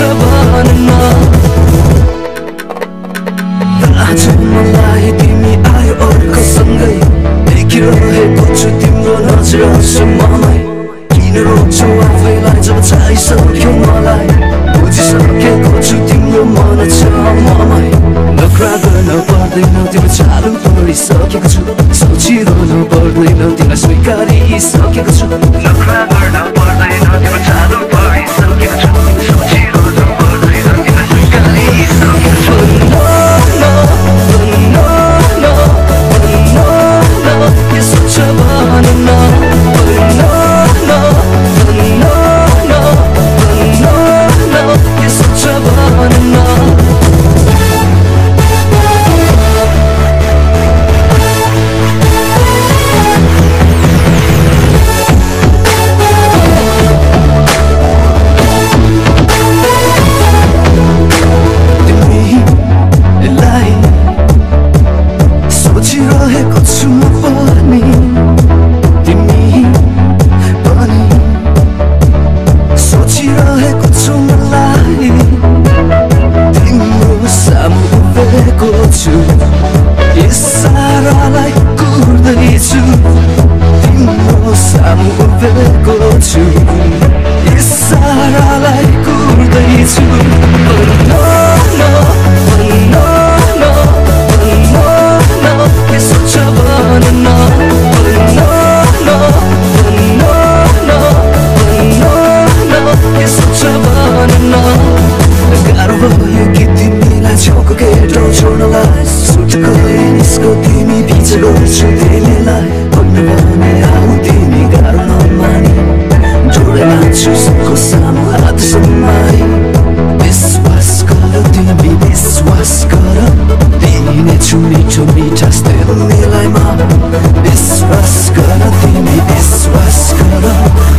सभानमा। आज मलाई तिमी आयो अर्कोसँगै। देखिरहेको छु तिम्रो नजर आउँछु किन रोज्छौ आफैलाई जब चाहिसक्यो मलाई? बुझिसकेको छु तिम्रो छ मलाई नखरा गर्न पर्दैन तिम्रो चालु पढिसकेको छु। सोचिरहनु पर्दैन तिमीलाई स्वीकारिसकेको छु। नखरा गर्न पर्दैन तिम्रो चालु के उभिएको छु इसारालाई कुर्दैछु no, no, no, no, no, no, के सोच्छ भन गाह्रो भयो कि तिमीलाई छेउको केटो छोड्नलाई निस्को तिमी पछि गर्छु तिमीलाई çumi çumi časte Milajma, gonna kara, me, mi bis vas kara